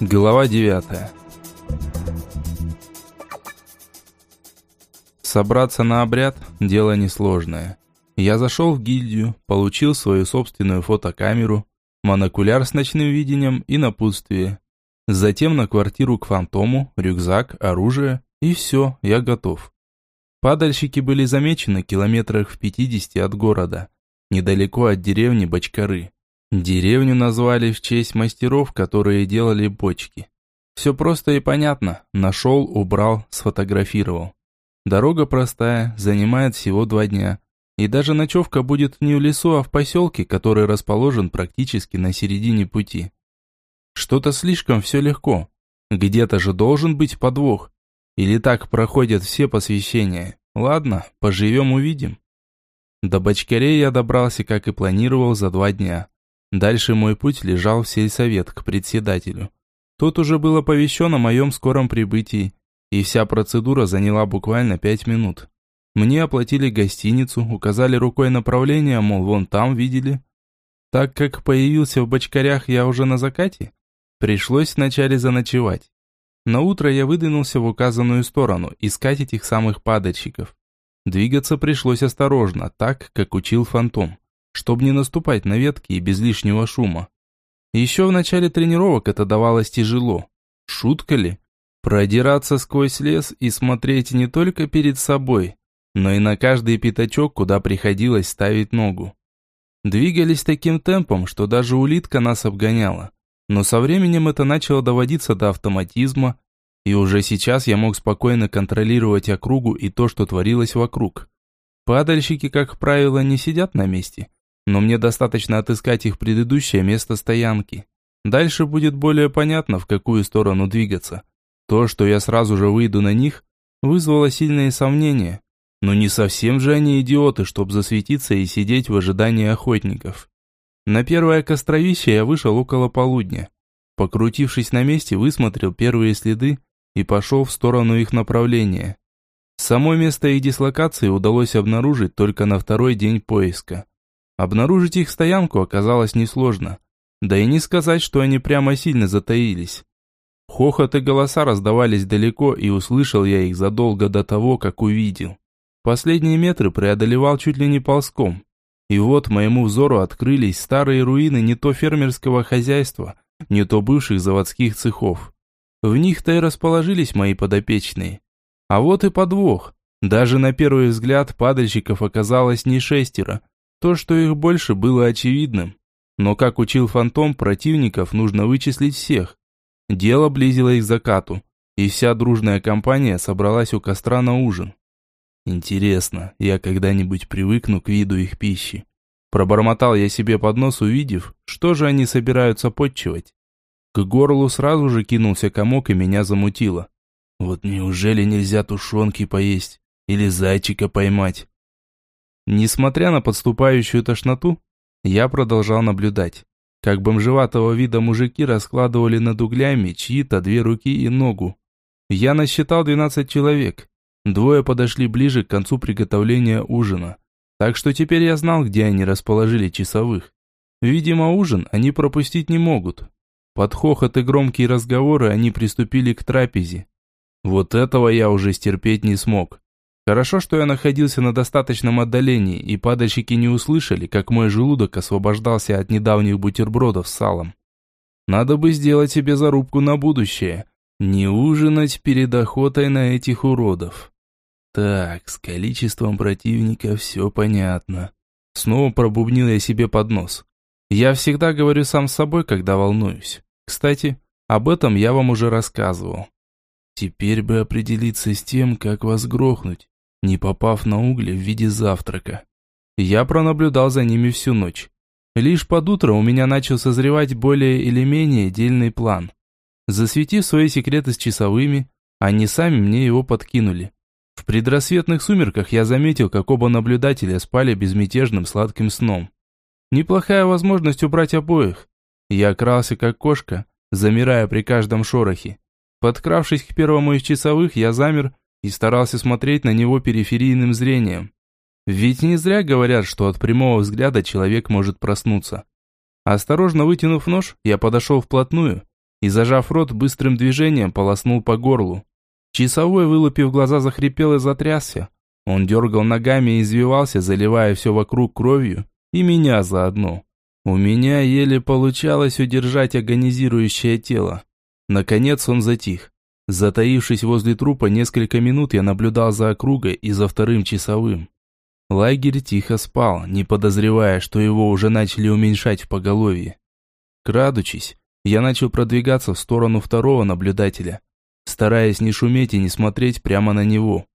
Глава 9 Собраться на обряд – дело несложное. Я зашел в гильдию, получил свою собственную фотокамеру, монокуляр с ночным видением и напутствие. Затем на квартиру к фантому, рюкзак, оружие и все, я готов. Падальщики были замечены километрах в 50 от города, недалеко от деревни Бочкары. Деревню назвали в честь мастеров, которые делали бочки. Все просто и понятно. Нашел, убрал, сфотографировал. Дорога простая, занимает всего два дня. И даже ночевка будет не в лесу, а в поселке, который расположен практически на середине пути. Что-то слишком все легко. Где-то же должен быть подвох. Или так проходят все посвящения. Ладно, поживем увидим. До Бочкарей я добрался, как и планировал, за два дня. Дальше мой путь лежал в сельсовет к председателю. Тот уже был оповещен о моем скором прибытии, и вся процедура заняла буквально пять минут. Мне оплатили гостиницу, указали рукой направление, мол, вон там видели. Так как появился в бочкарях я уже на закате, пришлось вначале заночевать. На утро я выдвинулся в указанную сторону, искать этих самых падальщиков. Двигаться пришлось осторожно, так, как учил фантом чтобы не наступать на ветки и без лишнего шума. Еще в начале тренировок это давалось тяжело. Шутка ли? Продираться сквозь лес и смотреть не только перед собой, но и на каждый пятачок, куда приходилось ставить ногу. Двигались таким темпом, что даже улитка нас обгоняла. Но со временем это начало доводиться до автоматизма, и уже сейчас я мог спокойно контролировать округу и то, что творилось вокруг. Падальщики, как правило, не сидят на месте – но мне достаточно отыскать их предыдущее место стоянки. Дальше будет более понятно, в какую сторону двигаться. То, что я сразу же выйду на них, вызвало сильные сомнения. Но не совсем же они идиоты, чтобы засветиться и сидеть в ожидании охотников. На первое костровище я вышел около полудня. Покрутившись на месте, высмотрел первые следы и пошел в сторону их направления. Само место их дислокации удалось обнаружить только на второй день поиска. Обнаружить их стоянку оказалось несложно. Да и не сказать, что они прямо сильно затаились. Хохот и голоса раздавались далеко, и услышал я их задолго до того, как увидел. Последние метры преодолевал чуть ли не ползком. И вот моему взору открылись старые руины не то фермерского хозяйства, не то бывших заводских цехов. В них-то и расположились мои подопечные. А вот и подвох. Даже на первый взгляд падальщиков оказалось не шестеро, то, что их больше, было очевидным. Но, как учил Фантом, противников нужно вычислить всех. Дело близилось к закату, и вся дружная компания собралась у костра на ужин. Интересно, я когда-нибудь привыкну к виду их пищи. Пробормотал я себе под нос, увидев, что же они собираются подчивать. К горлу сразу же кинулся комок и меня замутило. Вот неужели нельзя тушенки поесть или зайчика поймать? Несмотря на подступающую тошноту, я продолжал наблюдать, как бомжеватого вида мужики раскладывали над углями чьи-то две руки и ногу. Я насчитал 12 человек. Двое подошли ближе к концу приготовления ужина. Так что теперь я знал, где они расположили часовых. Видимо, ужин они пропустить не могут. Под хохот и громкие разговоры они приступили к трапезе. Вот этого я уже стерпеть не смог. Хорошо, что я находился на достаточном отдалении, и падальщики не услышали, как мой желудок освобождался от недавних бутербродов с салом. Надо бы сделать себе зарубку на будущее. Не ужинать перед охотой на этих уродов. Так, с количеством противника все понятно. Снова пробубнил я себе под нос. Я всегда говорю сам с собой, когда волнуюсь. Кстати, об этом я вам уже рассказывал. Теперь бы определиться с тем, как вас грохнуть не попав на угли в виде завтрака. Я пронаблюдал за ними всю ночь. Лишь под утро у меня начал созревать более или менее дельный план. Засветив свои секреты с часовыми, они сами мне его подкинули. В предрассветных сумерках я заметил, как оба наблюдателя спали безмятежным сладким сном. Неплохая возможность убрать обоих. Я крался как кошка, замирая при каждом шорохе. Подкравшись к первому из часовых, я замер и старался смотреть на него периферийным зрением. Ведь не зря говорят, что от прямого взгляда человек может проснуться. Осторожно вытянув нож, я подошел вплотную и, зажав рот, быстрым движением полоснул по горлу. Часовой, вылупив глаза, захрипел и затрясся. Он дергал ногами и извивался, заливая все вокруг кровью, и меня заодно. У меня еле получалось удержать агонизирующее тело. Наконец он затих. Затаившись возле трупа несколько минут, я наблюдал за округой и за вторым часовым. Лагерь тихо спал, не подозревая, что его уже начали уменьшать в поголовье. Крадучись, я начал продвигаться в сторону второго наблюдателя, стараясь не шуметь и не смотреть прямо на него.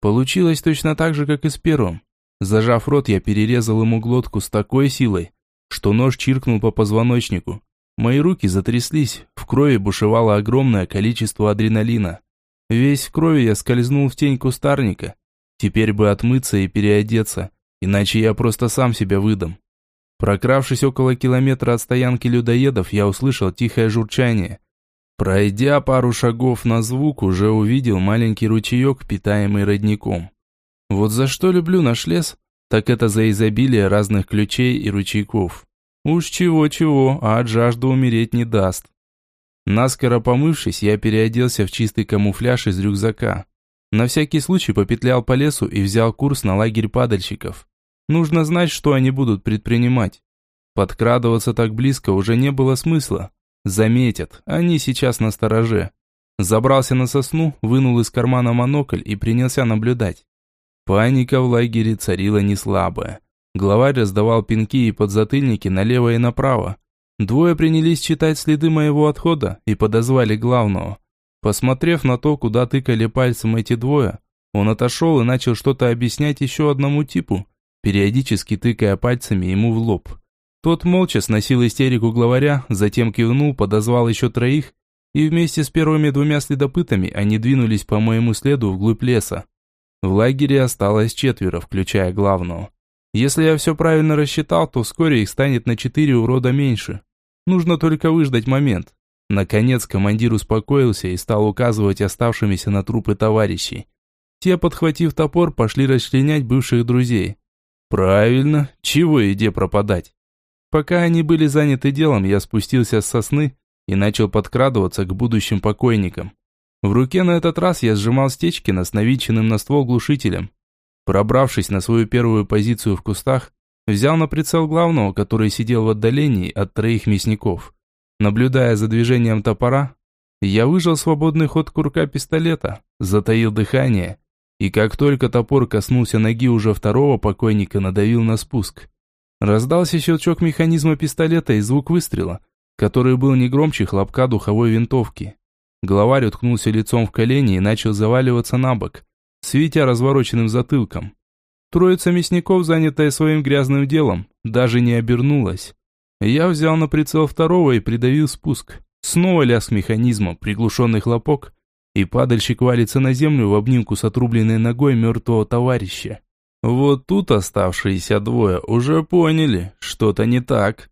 Получилось точно так же, как и с первым. Зажав рот, я перерезал ему глотку с такой силой, что нож чиркнул по позвоночнику. Мои руки затряслись, в крови бушевало огромное количество адреналина. Весь в крови я скользнул в тень кустарника. Теперь бы отмыться и переодеться, иначе я просто сам себя выдам. Прокравшись около километра от стоянки людоедов, я услышал тихое журчание. Пройдя пару шагов на звук, уже увидел маленький ручеек, питаемый родником. Вот за что люблю наш лес, так это за изобилие разных ключей и ручейков. Уж чего-чего, а от жажды умереть не даст. Наскоро помывшись, я переоделся в чистый камуфляж из рюкзака. На всякий случай попетлял по лесу и взял курс на лагерь падальщиков. Нужно знать, что они будут предпринимать. Подкрадываться так близко уже не было смысла. Заметят, они сейчас на стороже. Забрался на сосну, вынул из кармана монокль и принялся наблюдать. Паника в лагере царила не слабая. Главарь раздавал пинки и подзатыльники налево и направо. Двое принялись читать следы моего отхода и подозвали главного. Посмотрев на то, куда тыкали пальцем эти двое, он отошел и начал что-то объяснять еще одному типу, периодически тыкая пальцами ему в лоб. Тот молча сносил истерику главаря, затем кивнул, подозвал еще троих, и вместе с первыми двумя следопытами они двинулись по моему следу вглубь леса. В лагере осталось четверо, включая главного. Если я все правильно рассчитал, то вскоре их станет на четыре урода меньше. Нужно только выждать момент. Наконец командир успокоился и стал указывать оставшимися на трупы товарищей. Те, подхватив топор, пошли расчленять бывших друзей. Правильно, чего еде пропадать? Пока они были заняты делом, я спустился с сосны и начал подкрадываться к будущим покойникам. В руке на этот раз я сжимал Стечкина с навинченным на ствол глушителем. Пробравшись на свою первую позицию в кустах, взял на прицел главного, который сидел в отдалении от троих мясников. Наблюдая за движением топора, я выжал свободный ход курка пистолета, затаил дыхание, и как только топор коснулся ноги уже второго покойника, надавил на спуск. Раздался щелчок механизма пистолета и звук выстрела, который был не громче хлопка духовой винтовки. Главарь уткнулся лицом в колени и начал заваливаться на бок, светя развороченным затылком. Троица мясников, занятая своим грязным делом, даже не обернулась. Я взял на прицел второго и придавил спуск. Снова лязг механизма, приглушенный хлопок, и падальщик валится на землю в обнимку с отрубленной ногой мертвого товарища. Вот тут оставшиеся двое уже поняли, что-то не так.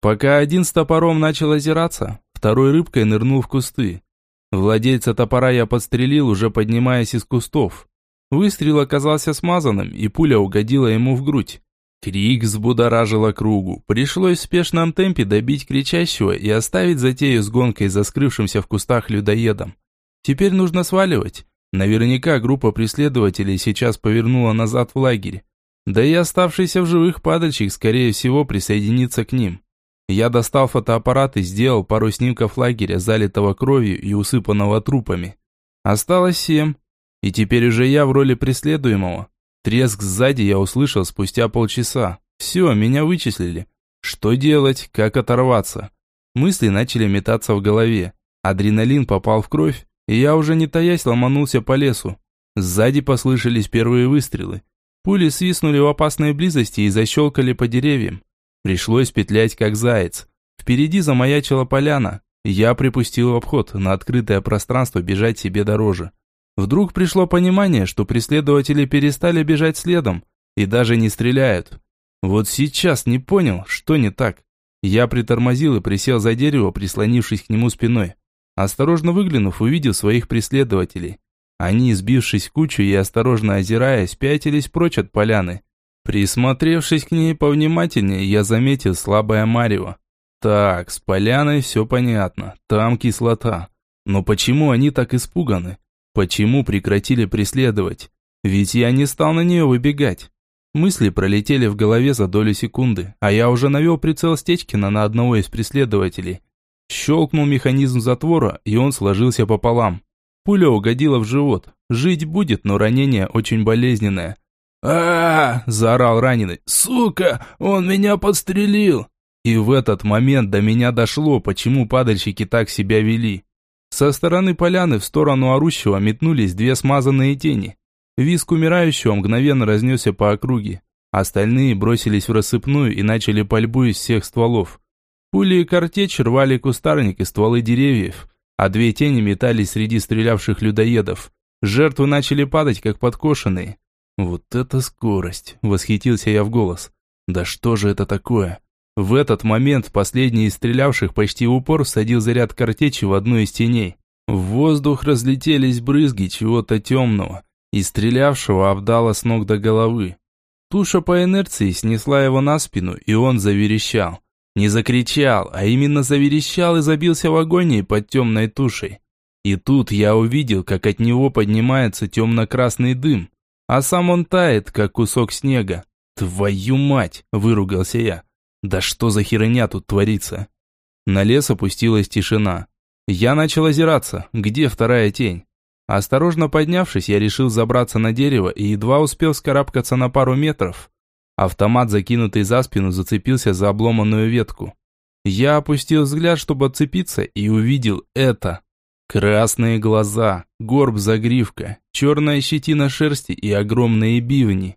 Пока один с топором начал озираться, второй рыбкой нырнул в кусты. Владельца топора я подстрелил, уже поднимаясь из кустов. Выстрел оказался смазанным, и пуля угодила ему в грудь. Крик взбудоражил округу. Пришлось в спешном темпе добить кричащего и оставить затею с гонкой за скрывшимся в кустах людоедом. Теперь нужно сваливать. Наверняка группа преследователей сейчас повернула назад в лагерь. Да и оставшийся в живых падальщик, скорее всего, присоединится к ним. Я достал фотоаппарат и сделал пару снимков лагеря, залитого кровью и усыпанного трупами. Осталось семь. И теперь уже я в роли преследуемого. Треск сзади я услышал спустя полчаса. Все, меня вычислили. Что делать? Как оторваться? Мысли начали метаться в голове. Адреналин попал в кровь, и я уже не таясь ломанулся по лесу. Сзади послышались первые выстрелы. Пули свистнули в опасной близости и защелкали по деревьям. Пришлось петлять как заяц. Впереди замаячила поляна. Я припустил в обход, на открытое пространство бежать себе дороже. Вдруг пришло понимание, что преследователи перестали бежать следом и даже не стреляют. Вот сейчас не понял, что не так. Я притормозил и присел за дерево, прислонившись к нему спиной. Осторожно выглянув, увидел своих преследователей. Они, сбившись в кучу и осторожно озираясь, пятились прочь от поляны. Присмотревшись к ней повнимательнее, я заметил слабое марево. Так, с поляной все понятно, там кислота. Но почему они так испуганы? Почему прекратили преследовать? Ведь я не стал на нее выбегать. Мысли пролетели в голове за долю секунды, а я уже навел прицел Стечкина на одного из преследователей. Щелкнул механизм затвора, и он сложился пополам. Пуля угодила в живот. Жить будет, но ранение очень болезненное. а, -а, -а заорал раненый. «Сука! Он меня подстрелил!» И в этот момент до меня дошло, почему падальщики так себя вели. Со стороны поляны в сторону орущего метнулись две смазанные тени. Виск умирающего мгновенно разнесся по округе. Остальные бросились в рассыпную и начали пальбу из всех стволов. Пули и картечь рвали кустарник и стволы деревьев, а две тени метались среди стрелявших людоедов. Жертвы начали падать, как подкошенные. «Вот это скорость!» – восхитился я в голос. «Да что же это такое?» В этот момент последний из стрелявших почти в упор всадил заряд картечи в одну из теней. В воздух разлетелись брызги чего-то темного, и стрелявшего обдало с ног до головы. Туша по инерции снесла его на спину, и он заверещал. Не закричал, а именно заверещал и забился в агонии под темной тушей. И тут я увидел, как от него поднимается темно-красный дым, а сам он тает, как кусок снега. «Твою мать!» – выругался я. Да что за херня тут творится? На лес опустилась тишина. Я начал озираться, где вторая тень? Осторожно поднявшись, я решил забраться на дерево и едва успел скарабкаться на пару метров. Автомат, закинутый за спину, зацепился за обломанную ветку. Я опустил взгляд, чтобы отцепиться, и увидел это. Красные глаза, горб загривка, черная щетина шерсти и огромные бивни.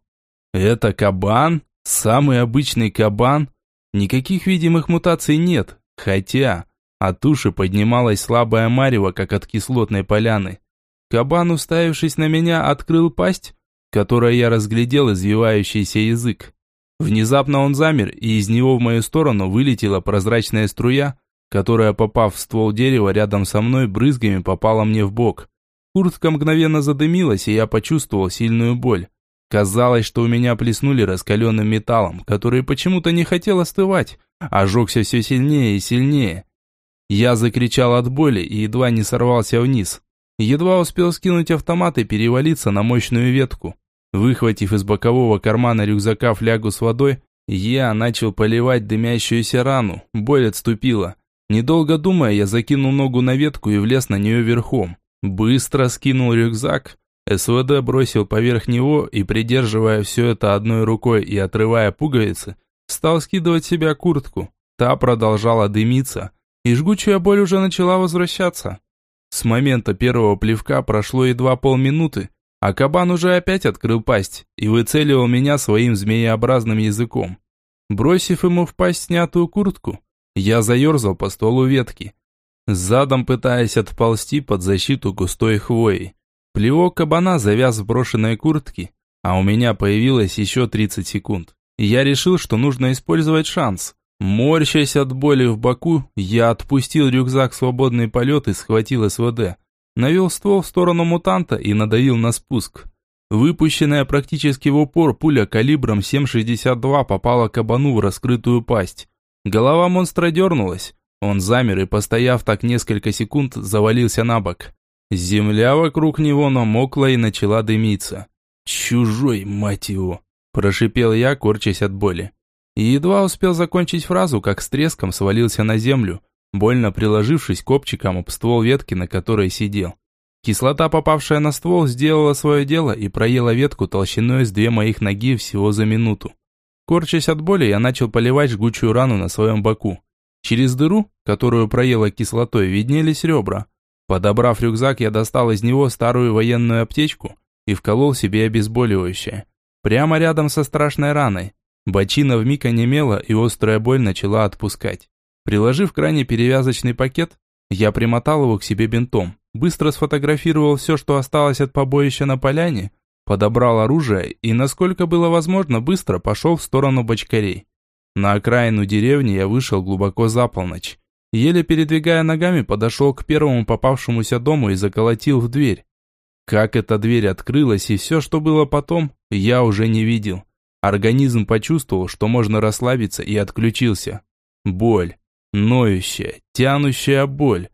Это кабан? Самый обычный кабан? Никаких видимых мутаций нет, хотя от туши поднималась слабая марево, как от кислотной поляны. Кабан, уставившись на меня, открыл пасть, которой я разглядел извивающийся язык. Внезапно он замер, и из него в мою сторону вылетела прозрачная струя, которая, попав в ствол дерева рядом со мной, брызгами попала мне в бок. Куртка мгновенно задымилась, и я почувствовал сильную боль. Казалось, что у меня плеснули раскаленным металлом, который почему-то не хотел остывать, а жегся все сильнее и сильнее. Я закричал от боли и едва не сорвался вниз. Едва успел скинуть автомат и перевалиться на мощную ветку. Выхватив из бокового кармана рюкзака флягу с водой, я начал поливать дымящуюся рану, боль отступила. Недолго думая, я закинул ногу на ветку и влез на нее верхом. Быстро скинул рюкзак, СВД бросил поверх него и, придерживая все это одной рукой и отрывая пуговицы, стал скидывать себя куртку. Та продолжала дымиться, и жгучая боль уже начала возвращаться. С момента первого плевка прошло едва полминуты, а кабан уже опять открыл пасть и выцеливал меня своим змееобразным языком. Бросив ему в пасть снятую куртку, я заерзал по стволу ветки, задом пытаясь отползти под защиту густой хвои. Плевок кабана завяз в брошенной куртке, а у меня появилось еще 30 секунд. Я решил, что нужно использовать шанс. Морщась от боли в боку, я отпустил рюкзак в свободный полет и схватил СВД. Навел ствол в сторону мутанта и надавил на спуск. Выпущенная практически в упор пуля калибром 7,62 попала кабану в раскрытую пасть. Голова монстра дернулась. Он замер и, постояв так несколько секунд, завалился на бок. Земля вокруг него намокла и начала дымиться. «Чужой, мать его!» – прошипел я, корчась от боли. И едва успел закончить фразу, как с треском свалился на землю, больно приложившись копчиком об ствол ветки, на которой сидел. Кислота, попавшая на ствол, сделала свое дело и проела ветку толщиной с две моих ноги всего за минуту. Корчась от боли, я начал поливать жгучую рану на своем боку. Через дыру, которую проела кислотой, виднелись ребра. Подобрав рюкзак, я достал из него старую военную аптечку и вколол себе обезболивающее. Прямо рядом со страшной раной. Бочина вмиг онемела, и острая боль начала отпускать. Приложив к ране перевязочный пакет, я примотал его к себе бинтом, быстро сфотографировал все, что осталось от побоища на поляне, подобрал оружие и, насколько было возможно, быстро пошел в сторону бочкарей. На окраину деревни я вышел глубоко за полночь. Еле передвигая ногами, подошел к первому попавшемуся дому и заколотил в дверь. Как эта дверь открылась и все, что было потом, я уже не видел. Организм почувствовал, что можно расслабиться и отключился. Боль. Ноющая, тянущая боль.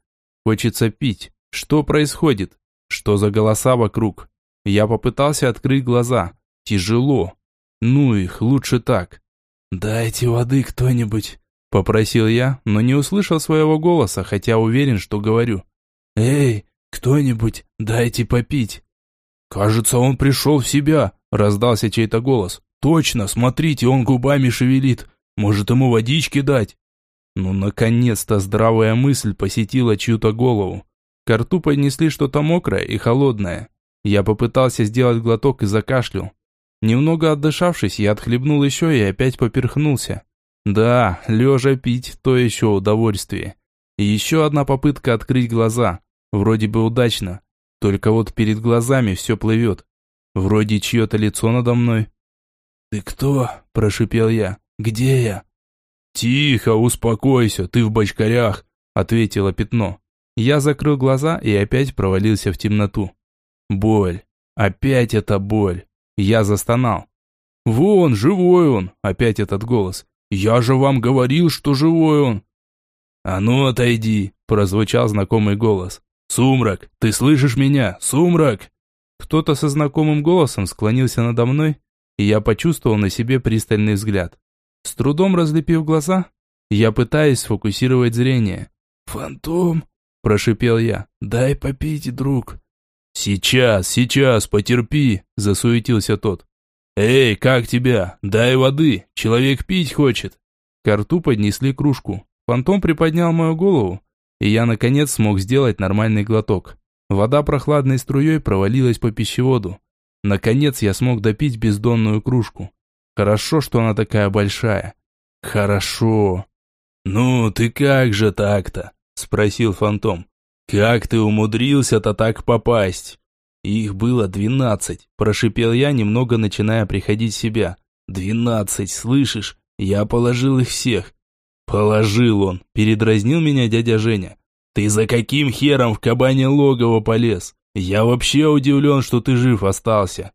Хочется пить. Что происходит? Что за голоса вокруг? Я попытался открыть глаза. Тяжело. Ну их, лучше так. «Дайте воды кто-нибудь», – попросил я, но не услышал своего голоса, хотя уверен, что говорю. «Эй, кто-нибудь, дайте попить». «Кажется, он пришел в себя», – раздался чей-то голос. «Точно, смотрите, он губами шевелит. Может, ему водички дать?» Ну, наконец-то здравая мысль посетила чью-то голову. К рту поднесли что-то мокрое и холодное. Я попытался сделать глоток и закашлял. Немного отдышавшись, я отхлебнул еще и опять поперхнулся. Да, лежа пить – то еще удовольствие. И еще одна попытка открыть глаза. Вроде бы удачно. Только вот перед глазами все плывет. Вроде чье-то лицо надо мной. «Ты кто?» – прошипел я. «Где я?» «Тихо, успокойся, ты в бочкарях», – ответило пятно. Я закрыл глаза и опять провалился в темноту. Боль. Опять эта боль. Я застонал. «Вон, живой он!» – опять этот голос. «Я же вам говорил, что живой он!» «А ну отойди!» – прозвучал знакомый голос. «Сумрак, ты слышишь меня? Сумрак!» Кто-то со знакомым голосом склонился надо мной, и я почувствовал на себе пристальный взгляд. С трудом разлепив глаза, я пытаюсь сфокусировать зрение. «Фантом!» – прошипел я. «Дай попить, друг!» «Сейчас, сейчас, потерпи!» – засуетился тот. «Эй, как тебя? Дай воды! Человек пить хочет!» К рту поднесли кружку. Фантом приподнял мою голову, и я, наконец, смог сделать нормальный глоток. Вода прохладной струей провалилась по пищеводу. Наконец я смог допить бездонную кружку. Хорошо, что она такая большая. Хорошо. «Ну, ты как же так-то?» – спросил Фантом. «Как ты умудрился-то так попасть?» «Их было двенадцать», – прошипел я, немного начиная приходить в себя. «Двенадцать, слышишь? Я положил их всех». «Положил он», – передразнил меня дядя Женя. «Ты за каким хером в кабане логово полез? Я вообще удивлен, что ты жив остался».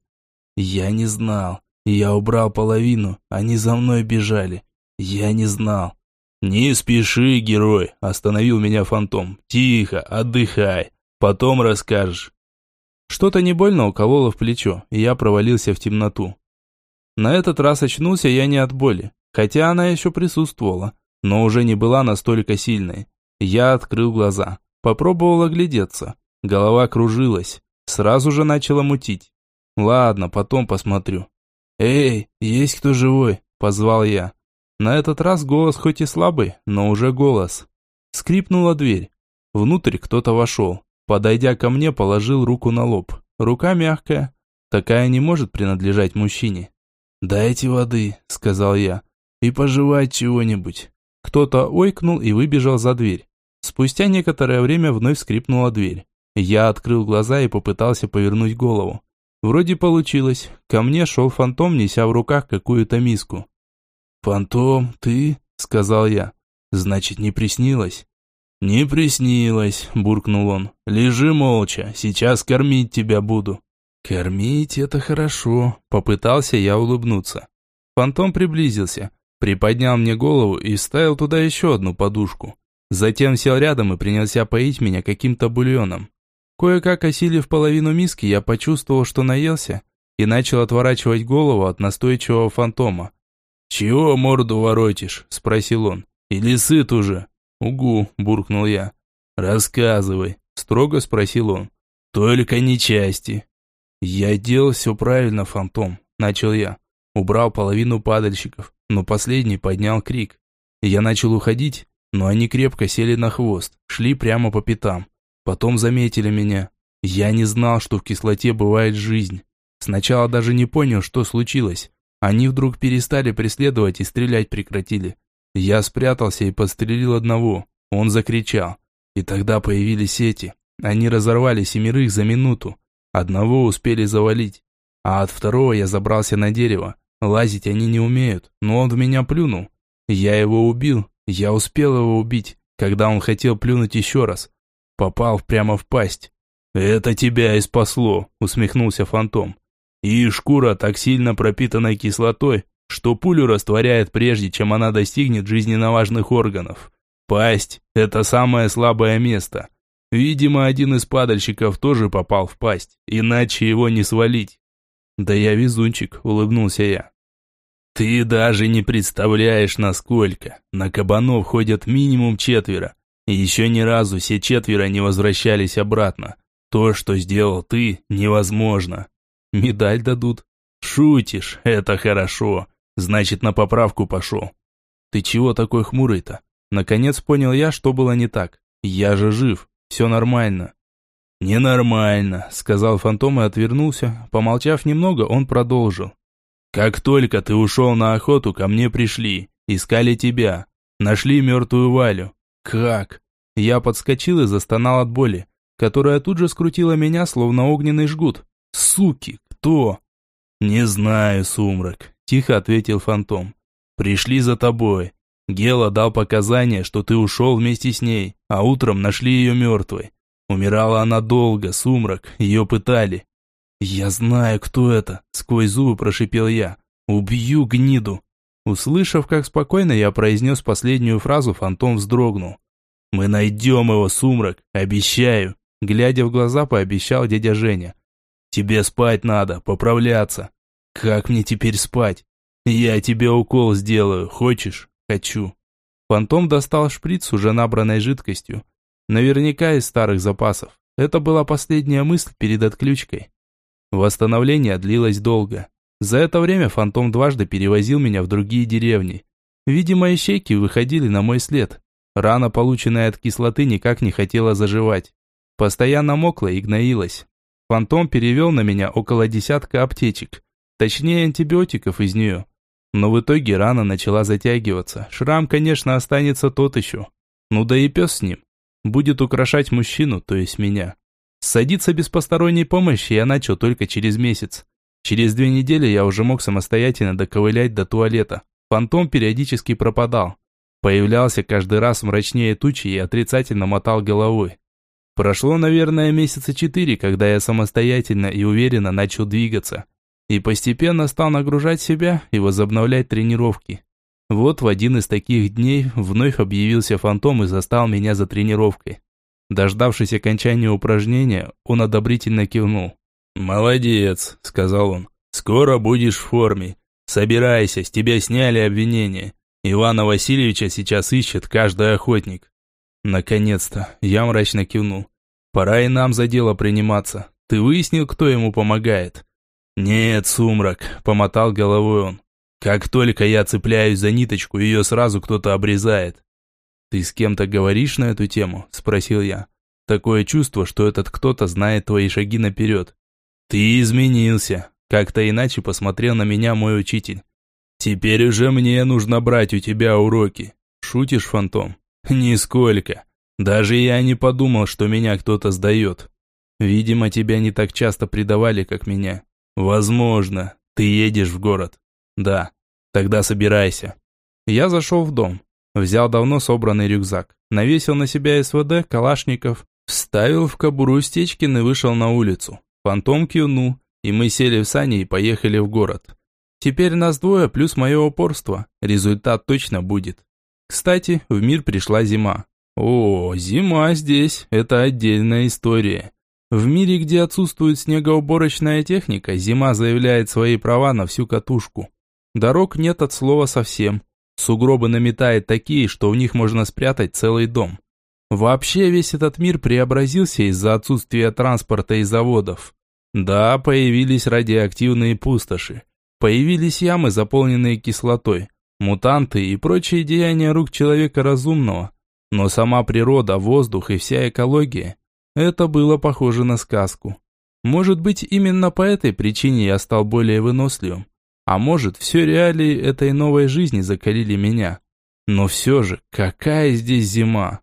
«Я не знал. Я убрал половину, они за мной бежали. Я не знал». «Не спеши, герой», – остановил меня фантом. «Тихо, отдыхай, потом расскажешь». Что-то не больно укололо в плечо, и я провалился в темноту. На этот раз очнулся я не от боли, хотя она еще присутствовала, но уже не была настолько сильной. Я открыл глаза, попробовал оглядеться. Голова кружилась, сразу же начала мутить. Ладно, потом посмотрю. «Эй, есть кто живой?» – позвал я. На этот раз голос хоть и слабый, но уже голос. Скрипнула дверь. Внутрь кто-то вошел. Подойдя ко мне, положил руку на лоб. Рука мягкая. Такая не может принадлежать мужчине. «Дайте воды», — сказал я, — «и пожевать чего-нибудь». Кто-то ойкнул и выбежал за дверь. Спустя некоторое время вновь скрипнула дверь. Я открыл глаза и попытался повернуть голову. Вроде получилось. Ко мне шел фантом, неся в руках какую-то миску. «Фантом, ты?» – сказал я. «Значит, не приснилось?» «Не приснилось», – буркнул он. «Лежи молча, сейчас кормить тебя буду». «Кормить – это хорошо», – попытался я улыбнуться. Фантом приблизился, приподнял мне голову и вставил туда еще одну подушку. Затем сел рядом и принялся поить меня каким-то бульоном. Кое-как осилив половину миски, я почувствовал, что наелся, и начал отворачивать голову от настойчивого фантома. «Чего морду воротишь?» – спросил он. «Или сыт уже?» «Угу», – буркнул я. «Рассказывай», – строго спросил он. «Только не части». «Я делал все правильно, фантом», – начал я. Убрал половину падальщиков, но последний поднял крик. Я начал уходить, но они крепко сели на хвост, шли прямо по пятам. Потом заметили меня. Я не знал, что в кислоте бывает жизнь. Сначала даже не понял, что случилось. Они вдруг перестали преследовать и стрелять прекратили. Я спрятался и подстрелил одного. Он закричал. И тогда появились эти. Они разорвали семерых за минуту. Одного успели завалить. А от второго я забрался на дерево. Лазить они не умеют, но он в меня плюнул. Я его убил. Я успел его убить, когда он хотел плюнуть еще раз. Попал прямо в пасть. «Это тебя и спасло», усмехнулся фантом. И шкура так сильно пропитана кислотой, что пулю растворяет прежде, чем она достигнет жизненно важных органов. Пасть – это самое слабое место. Видимо, один из падальщиков тоже попал в пасть, иначе его не свалить. Да я везунчик, улыбнулся я. Ты даже не представляешь, насколько. На кабанов ходят минимум четверо. И еще ни разу все четверо не возвращались обратно. То, что сделал ты, невозможно. Медаль дадут. Шутишь, это хорошо. Значит, на поправку пошел. Ты чего такой хмурый-то? Наконец понял я, что было не так. Я же жив, все нормально. «Ненормально», — сказал фантом и отвернулся. Помолчав немного, он продолжил. «Как только ты ушел на охоту, ко мне пришли. Искали тебя. Нашли мертвую Валю. Как?» Я подскочил и застонал от боли, которая тут же скрутила меня, словно огненный жгут. «Суки, кто?» «Не знаю, Сумрак», — тихо ответил фантом. «Пришли за тобой. Гела дал показания, что ты ушел вместе с ней, а утром нашли ее мертвой. Умирала она долго, сумрак, ее пытали. «Я знаю, кто это», — сквозь зубы прошипел я. «Убью гниду». Услышав, как спокойно я произнес последнюю фразу, фантом вздрогнул. «Мы найдем его, сумрак, обещаю», — глядя в глаза, пообещал дядя Женя. «Тебе спать надо, поправляться». «Как мне теперь спать?» «Я тебе укол сделаю, хочешь?» Хочу. Фантом достал шприц уже набранной жидкостью. Наверняка из старых запасов. Это была последняя мысль перед отключкой. Восстановление длилось долго. За это время Фантом дважды перевозил меня в другие деревни. Видимо, ищейки выходили на мой след. Рана, полученная от кислоты, никак не хотела заживать. Постоянно мокла и гноилась. Фантом перевел на меня около десятка аптечек. Точнее, антибиотиков из нее. Но в итоге рана начала затягиваться. Шрам, конечно, останется тот еще. Ну да и пес с ним. Будет украшать мужчину, то есть меня. Садиться без посторонней помощи я начал только через месяц. Через две недели я уже мог самостоятельно доковылять до туалета. Фантом периодически пропадал. Появлялся каждый раз мрачнее тучи и отрицательно мотал головой. Прошло, наверное, месяца четыре, когда я самостоятельно и уверенно начал двигаться и постепенно стал нагружать себя и возобновлять тренировки. Вот в один из таких дней вновь объявился фантом и застал меня за тренировкой. Дождавшись окончания упражнения, он одобрительно кивнул. «Молодец», — сказал он, — «скоро будешь в форме. Собирайся, с тебя сняли обвинение. Ивана Васильевича сейчас ищет каждый охотник». «Наконец-то», — я мрачно кивнул. «Пора и нам за дело приниматься. Ты выяснил, кто ему помогает?» «Нет, сумрак», — помотал головой он. «Как только я цепляюсь за ниточку, ее сразу кто-то обрезает». «Ты с кем-то говоришь на эту тему?» – спросил я. «Такое чувство, что этот кто-то знает твои шаги наперед». «Ты изменился», – как-то иначе посмотрел на меня мой учитель. «Теперь уже мне нужно брать у тебя уроки». «Шутишь, фантом?» «Нисколько. Даже я не подумал, что меня кто-то сдает. Видимо, тебя не так часто предавали, как меня. «Возможно. Ты едешь в город?» «Да. Тогда собирайся». Я зашел в дом. Взял давно собранный рюкзак. Навесил на себя СВД, калашников. Вставил в кобуру Стечкин и вышел на улицу. Фантом кивнул, и мы сели в сани и поехали в город. Теперь нас двое, плюс мое упорство. Результат точно будет. Кстати, в мир пришла зима. О, зима здесь, это отдельная история. В мире, где отсутствует снегоуборочная техника, зима заявляет свои права на всю катушку. Дорог нет от слова совсем. Сугробы наметает такие, что в них можно спрятать целый дом. Вообще весь этот мир преобразился из-за отсутствия транспорта и заводов. Да, появились радиоактивные пустоши. Появились ямы, заполненные кислотой, мутанты и прочие деяния рук человека разумного. Но сама природа, воздух и вся экология это было похоже на сказку. Может быть, именно по этой причине я стал более выносливым. А может, все реалии этой новой жизни закалили меня. Но все же, какая здесь зима!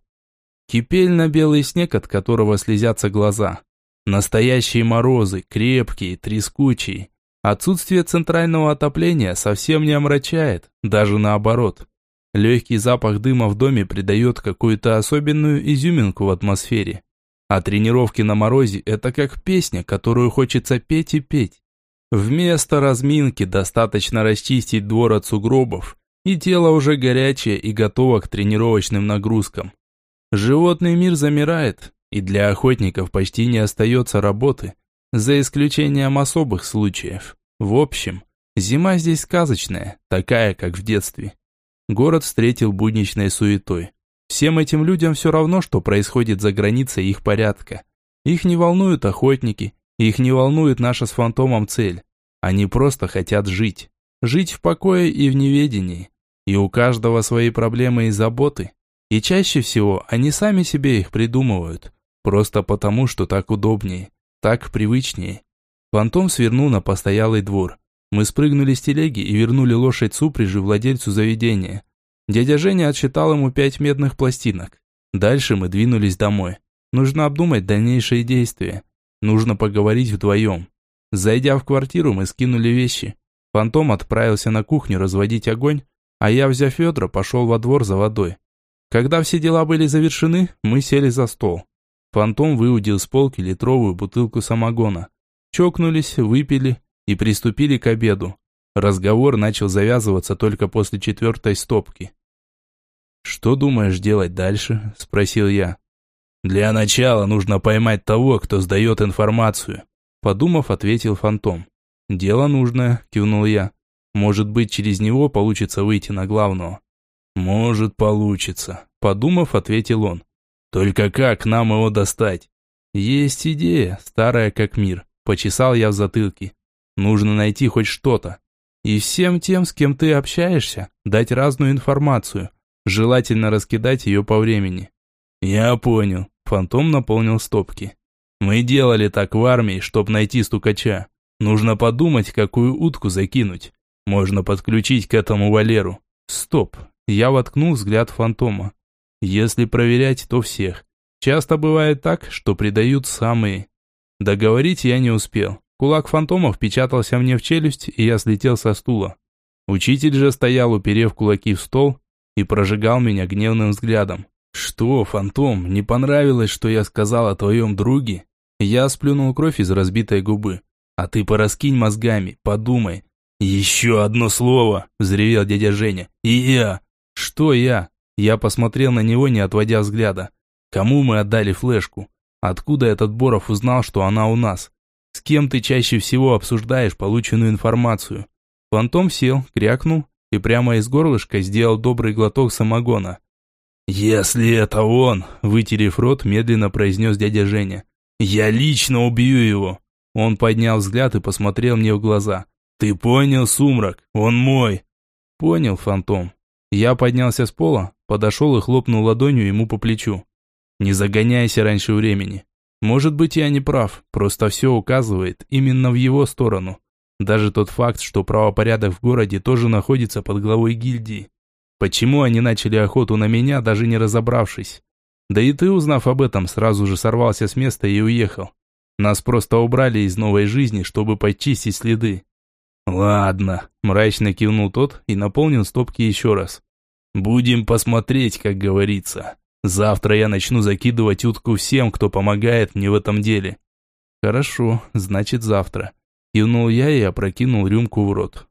Кипель на белый снег, от которого слезятся глаза. Настоящие морозы, крепкие, трескучие. Отсутствие центрального отопления совсем не омрачает, даже наоборот. Легкий запах дыма в доме придает какую-то особенную изюминку в атмосфере. А тренировки на морозе – это как песня, которую хочется петь и петь. Вместо разминки достаточно расчистить двор от сугробов, и тело уже горячее и готово к тренировочным нагрузкам. Животный мир замирает, и для охотников почти не остается работы, за исключением особых случаев. В общем, зима здесь сказочная, такая, как в детстве. Город встретил будничной суетой. Всем этим людям все равно, что происходит за границей их порядка. Их не волнуют охотники, их не волнует наша с фантомом цель. Они просто хотят жить. Жить в покое и в неведении. И у каждого свои проблемы и заботы. И чаще всего они сами себе их придумывают. Просто потому, что так удобнее, так привычнее. Фантом свернул на постоялый двор. Мы спрыгнули с телеги и вернули лошадь Суприжи владельцу заведения. Дядя Женя отсчитал ему пять медных пластинок. Дальше мы двинулись домой. Нужно обдумать дальнейшие действия. Нужно поговорить вдвоем. Зайдя в квартиру, мы скинули вещи. Фантом отправился на кухню разводить огонь, а я, взяв ведра, пошел во двор за водой. Когда все дела были завершены, мы сели за стол. Фантом выудил с полки литровую бутылку самогона. Чокнулись, выпили и приступили к обеду. Разговор начал завязываться только после четвертой стопки. «Что думаешь делать дальше?» – спросил я. «Для начала нужно поймать того, кто сдает информацию», – подумав, ответил Фантом. «Дело нужное», – кивнул я. «Может быть, через него получится выйти на главного». «Может, получится», – подумав, ответил он. «Только как нам его достать?» «Есть идея, старая как мир», – почесал я в затылке. «Нужно найти хоть что-то. И всем тем, с кем ты общаешься, дать разную информацию, желательно раскидать ее по времени». «Я понял. Фантом наполнил стопки. Мы делали так в армии, чтобы найти стукача. Нужно подумать, какую утку закинуть. Можно подключить к этому Валеру. Стоп. Я воткнул взгляд фантома. Если проверять, то всех. Часто бывает так, что предают самые. Договорить я не успел. Кулак фантома впечатался мне в челюсть, и я слетел со стула. Учитель же стоял, уперев кулаки в стол, и прожигал меня гневным взглядом. «Что, фантом, не понравилось, что я сказал о твоем друге?» Я сплюнул кровь из разбитой губы. «А ты пораскинь мозгами, подумай». «Еще одно слово!» – взревел дядя Женя. «И я!» «Что я?» Я посмотрел на него, не отводя взгляда. «Кому мы отдали флешку? Откуда этот Боров узнал, что она у нас? С кем ты чаще всего обсуждаешь полученную информацию?» Фантом сел, крякнул и прямо из горлышка сделал добрый глоток самогона. «Если это он», – вытерев рот, медленно произнес дядя Женя, – «я лично убью его». Он поднял взгляд и посмотрел мне в глаза. «Ты понял, сумрак? Он мой!» «Понял, фантом». Я поднялся с пола, подошел и хлопнул ладонью ему по плечу. «Не загоняйся раньше времени. Может быть, я не прав, просто все указывает именно в его сторону. Даже тот факт, что правопорядок в городе тоже находится под главой гильдии. Почему они начали охоту на меня, даже не разобравшись? Да и ты, узнав об этом, сразу же сорвался с места и уехал. Нас просто убрали из новой жизни, чтобы почистить следы. Ладно, мрачно кивнул тот и наполнил стопки еще раз. Будем посмотреть, как говорится. Завтра я начну закидывать утку всем, кто помогает мне в этом деле. Хорошо, значит завтра. Кивнул я и опрокинул рюмку в рот.